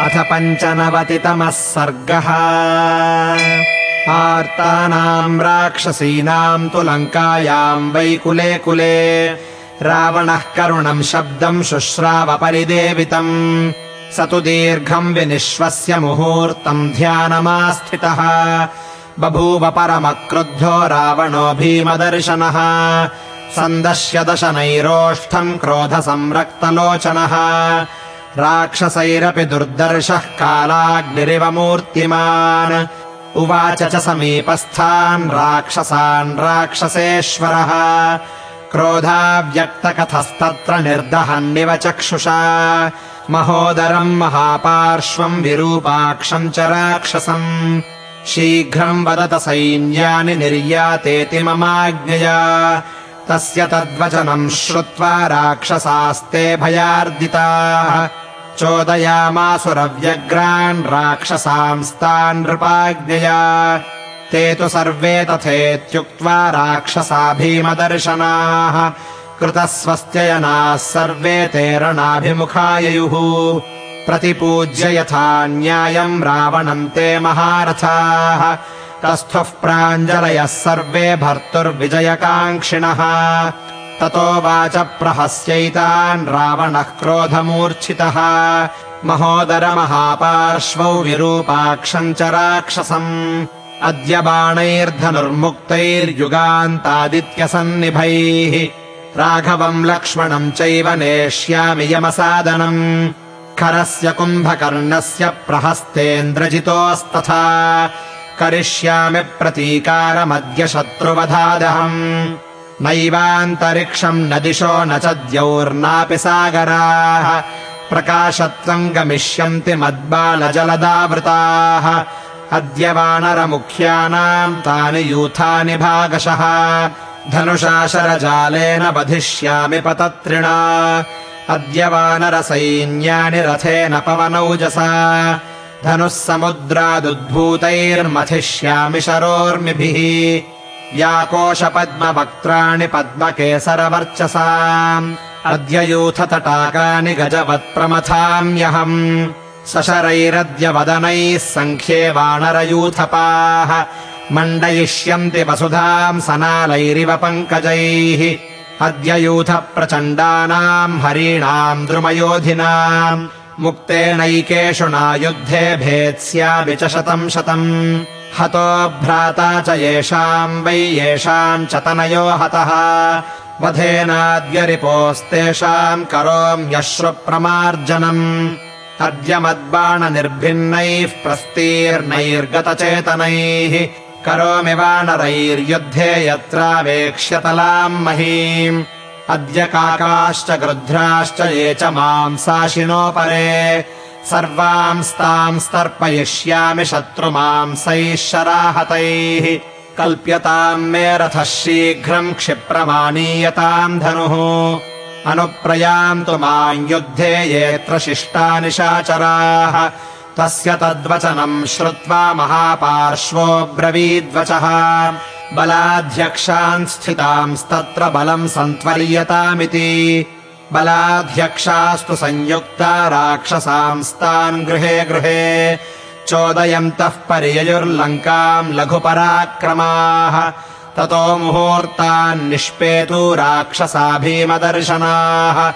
अथ पञ्चनवतितमः सर्गः। आर्तानाम् राक्षसीनाम् तु लङ्कायाम् वै कुले कुले। रावणः करुणम् शब्दम् शुश्रावपरिदेवितम्। स तु दीर्घम् विनिश्वस्य मुहूर्तम् ध्यानमास्थितः। बभूव परमक्रुद्धो रावणो भीमदर्शनः। सन्दश्य दशनैरोष्ठम् क्रोधसंरक्तलोचनः राक्षसैरपि दुर्दर्शः कालाग्निरिव मूर्तिमान् उवाच च समीपस्थान् राक्षसान् राक्षसेश्वरः। क्रोधाव्यक्तकथस्तत्र निर्दहन्निव चक्षुषा। महोदरम् महापार्श्वम् विरूपाक्षम् च राक्षसम्। शीघ्रम् वदत सैन्यानि निर्यातेति ममाज्ञया। तस्य तद्वचनम् श्रुत्वा राक्षसास्ते भयार्दिताः चोदयामासुरव्यग्रान् राक्षसांस्तान् नृपाज्ञया ते तु सर्वे तथेत्युक्त्वा राक्षसा भीमदर्शनाः। कृतस्वस्त्ययनाः सर्वे ते रणाभिमुखाययुः। प्रतिपूज्य यथा न्यायम् रावणम् ते महारथाः। तस्थुः प्राञ्जलयः सर्वे भर्तुर्विजयकाङ्क्षिणः ततो वाच प्रहस्यैतान् रावणः क्रोधमूर्च्छितः। महोदरमहापार्श्वौ विरूपाक्षम् च राक्षसम्। अद्य बाणैर्धनुर्मुक्तैर्युगान्तादित्यसन्निभैः। राघवम् लक्ष्मणम् चैव नेष्यामि यमसादनम्। खरस्य कुम्भकर्णस्य प्रहस्तेन्द्रजितोस्तथा। करिष्यामि प्रतीकारमद्य शत्रुवधादहम् नैवान्तरिक्षम् न दिशो न च द्यौर्नापि सागराः। प्रकाशत्वम् गमिष्यन्ति मद्बालजलदावृताः। अद्य वानरमुख्यानाम् तानि यूथानि भागशः। धनुषा शरजालेन वधिष्यामि पतत्रिणा। अद्य वानरसैन्यानि रथेन पवनौजसा। धनुः समुद्रादुद्भूतैर्मथिष्यामि शरोर्मिभिः व्याकोशपद्मवक्त्राणि पद्मकेसरवर्चसा अद्य यूथतटाकानि गजवत्प्रमथाम्यहम् सशरैरद्य वदनैः सङ्ख्ये वानरयूथपाः। मण्डयिष्यन्ति वसुधाम् सनालैरिव पङ्कजैः। अद्य यूथप्रचण्डानाम् हरीणाम् द्रुमयोधिनाम् मुक्तेनैकेषु नायुद्धे भेत्स्यामि च शतम् शतम्। हतो भ्राता च येषाम् वै येषाम् च तनयो हतः। वधेनाद्यरिपोस्तेषाम् करोम्यश्रुप्रमार्जनम्। अद्य मद्बाणनिर्भिन्नैः प्रस्तीर्णैर्गतचेतनैः करोमि वानरैर्युद्धे यत्रावेक्ष्यतलाम् महीम् अद्य काकाश्च गृध्राश्च ये च मांसाशिनोपरे। सर्वांस्ताम् स्तर्पयिष्यामि शत्रुमांसैः शराहतैः कल्प्यताम् मे रथः शीघ्रम् क्षिप्रमाणीयताम् धनुः। अनुप्रयान्तु माम् युद्धे येऽत्र शिष्टानि शाचराः। तस्य तद्वचनम् श्रुत्वा महापार्श्वोऽब्रवीद्वचः बलाध्यक्षान् स्थितांस्तत्र बलम् सन्त्वर्यतामिति। बलाध्यक्षास्तु संयुक्ता राक्षसांस्तान् गृहे गृहे। चोदयन्तः पर्ययुर्लङ्काम् लघुपराक्रमाः। ततो मुहूर्तान्निष्पेतु राक्षसा भीमदर्शनाः।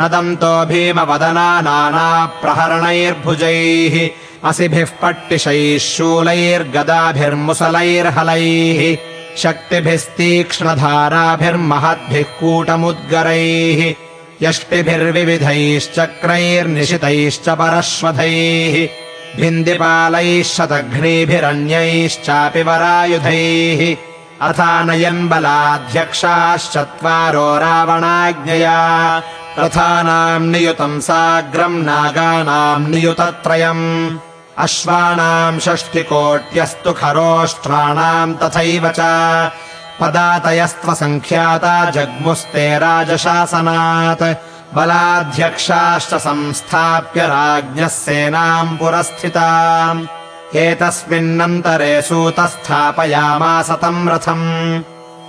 नदन्तो भीमवदना नानाप्रहरणैर्भुजैः। असिभिः पट्टिशैः शूलैर्गदाभिर्मुसलैर्हलैः शक्तिभिस्तीक्ष्णधाराभिर्महद्भिः कूटमुद्गरैः यष्टिभिर्विविधैश्चक्रैर्निशितैश्च परश्वधैः भिन्दिपालैः शतघ्नीभिरन्यैश्चापि वरायुधैः अथानयन् बलाध्यक्षाश्चत्वारो रावणाज्ञया रथानाम् नियुतम् साग्रम् नागानाम् नियुतत्रयम् अश्वानाम् षष्टिकोट्यस्तु खरोष्ट्राणाम् तथैव च पदातयस्त्वसङ्ख्याता जग्मुस्ते राजशासनात् बलाध्यक्षाश्च संस्थाप्य राज्ञः सेनाम् पुरस्थिताम् एतस्मिन्नन्तरे सूतस्थापयामास तम् रथम्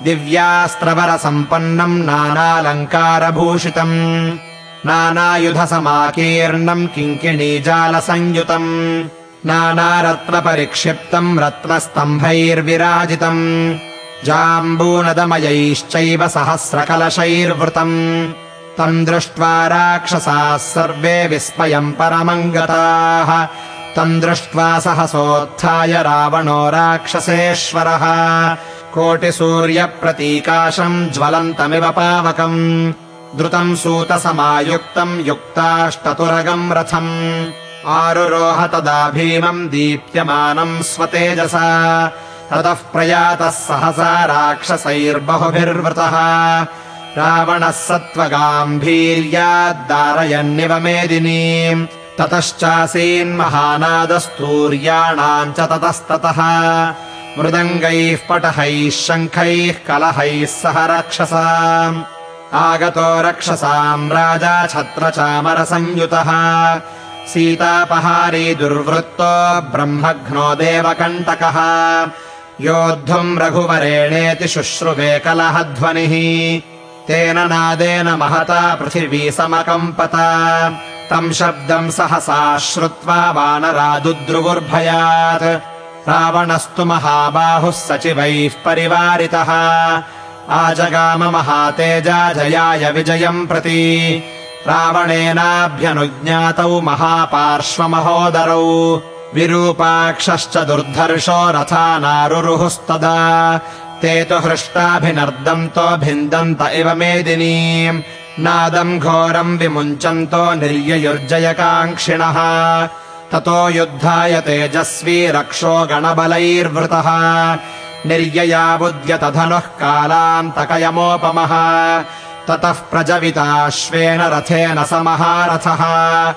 दिव्यास्त्रवरसम्पन्नम् नानालङ्कारभूषितम् नानायुधसमाकीर्णम् किङ्किणीजालसंयुतम् नानारत्नपरिक्षिप्तम् रत्नस्तम्भैर्विराजितम् जाम्बूनदमयैश्चैव सहस्रकलशैर्वृतम् तम् दृष्ट्वा राक्षसाः सर्वे विस्मयम् परमम् गताः तम् दृष्ट्वा सहसोत्थाय रावणो राक्षसेश्वरः कोटिसूर्यप्रतीकाशम् ज्वलन्तमिव पावकम् द्रुतम् सूतसमायुक्तम् युक्ताष्टतुरगम् रथम् आरुरोह तदा भीमम् दीप्यमानम् स्वतेजसा। ततः प्रयातः सहसा राक्षसैर्बहुभिर्वृतः। रावणः सत्त्वगाम्भीर्याद्दारयन्निव मेदिनीम्। ततश्चासीन्महानादस्तूर्याणाम् च ततस्ततः। मृदङ्गैः पटहैः शङ्खैः कलहैः सह रक्षसा आगतो रक्षसाम् राजा छत्रचामरसंयुतः सीतापहारी दुर्वृत्तो ब्रह्मघ्नो देवकण्टकः। योद्धुम् रघुवरेणेति शुश्रुवे कलहध्वनिः। तेन नादेन महता पृथिवी समकम्पत। तम् शब्दम् सहसा श्रुत्वा वानरादुद्रुवुर्भयात् रावणस्तु महाबाहुः सचिवैः परिवारितः। आजगाम महातेजा जयाय विजयम् प्रति रावणेनाभ्यनुज्ञातौ महापार्श्वमहोदरौ विरूपाक्षश्च दुर्धर्षो रथानारुरुहुस्तदा ते तु हृष्टाभिनर्दन्तो भिन्दन्त इव मेदिनीम्। नादम् घोरम् विमुञ्चन्तो निर्ययुर्जयकाङ्क्षिणः। ततो युद्धाय तेजस्वी रक्षो गणबलैर्वृतः। निर्ययाबुद्यतधनुः कालान्तकयमोपमः ततः प्रजविताश्वेन रथेन समहारथः।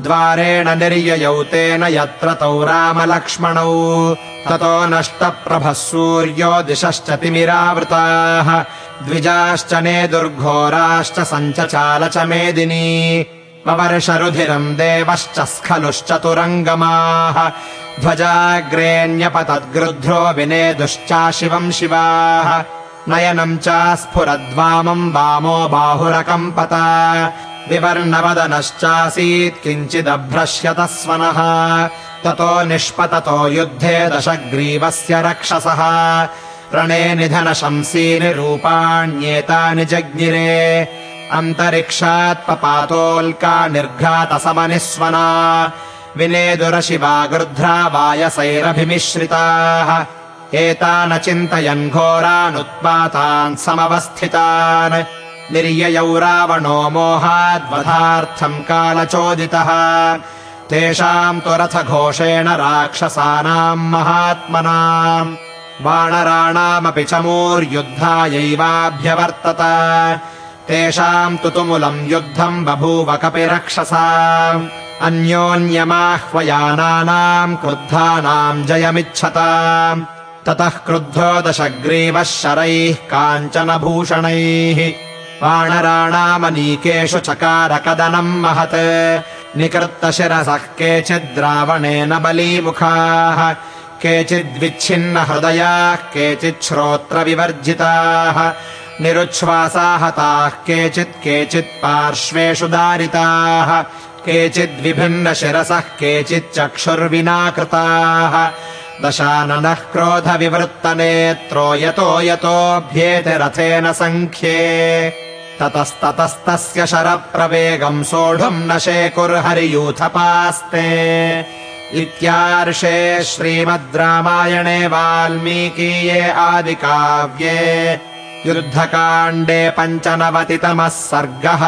द्वारेण निर्ययौ तेन यत्र तौ रामलक्ष्मणौ। ततो नष्टप्रभः सूर्यो दिशश्च तिमिरावृताः। द्विजाश्च नेदुर्घोराश्च सञ्चचाल च मेदिनी। ववर्षरुधिरम् देवश्च स्खलुश्चतुरङ्गमाः। ध्वजाग्रेण्यपतद्गृध्रो विनेदुश्चाशिवम् शिवाः नयनम् च स्फुरद्वामम् वामो बाहुरकम्पत। विवर्णवदनश्चासीत् किञ्चिदभ्रश्यतः स्वनः ततो निष्पततो युद्धे दशग्रीवस्य रक्षसः। रणे निधनशंसीनिरूपाण्येतानि जज्ञिरे। अन्तरिक्षात्पपातोल्का निर्घातसमनिस्वना। विनेदुरशिवा गृध्रा वायसैरभिमिश्रिताः एतान चिन्तयन् घोरानुत्पातान् समवस्थितान्। निर्ययौ रावणो मोहाद्वधार्थम् कालचोदितः। तेषाम् तु रथघोषेण राक्षसानाम् महात्मनाम्। वाणराणामपि चमूर्युद्धायैवाभ्यवर्तत तेषाम् तु तुमुलम् युद्धम् बभूव कपिरक्षसा। अन्योन्यमाह्वयानानाम् क्रुद्धानाम् जयमिच्छता ततः क्रुद्धो दशग्रीवः शरैः काञ्चनभूषणैः वाणराणामनीकेषु चकारकदनम् महत्। निकृत्तशिरसः केचिद्रावणेन बलीमुखाः केचिद्विच्छिन्नहृदयाः केचिच्छ्रोत्रविवर्जिताः निरुच्छ्वासाहताः केचित् केचित् पार्श्वेषु दारिताः केचिद्विभिन्नशिरसः केचिच्चक्षुर्विनाकृताः दशाननः क्रोधविवृत्तनेत्रो यतो यतोऽभ्येति रथेन सङ्ख्ये। ततस्ततस्तस्य शरप्रवेगम् सोढुम् न शेकुर्हरियूथपास्ते इत्यार्षे श्रीमद् रामायणे वाल्मीकीये आदिकाव्ये। युद्धकाण्डे पञ्चनवतितमः सर्गः